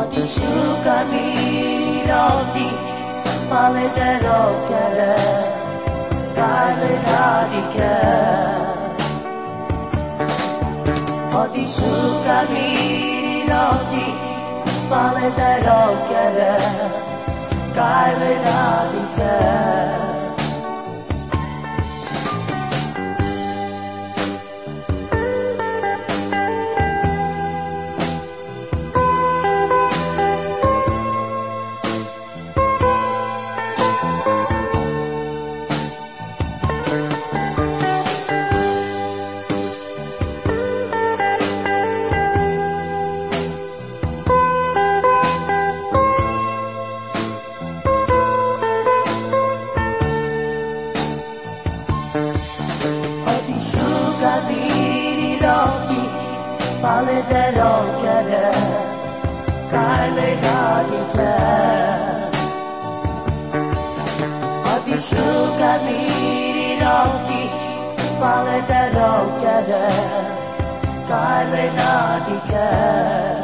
Ότι σου καμίνει νότι, πάλε τα ρόκερα Palete d'occhio di te, carle natiche. A ti sciuca miri d'occhi, palete d'occhio di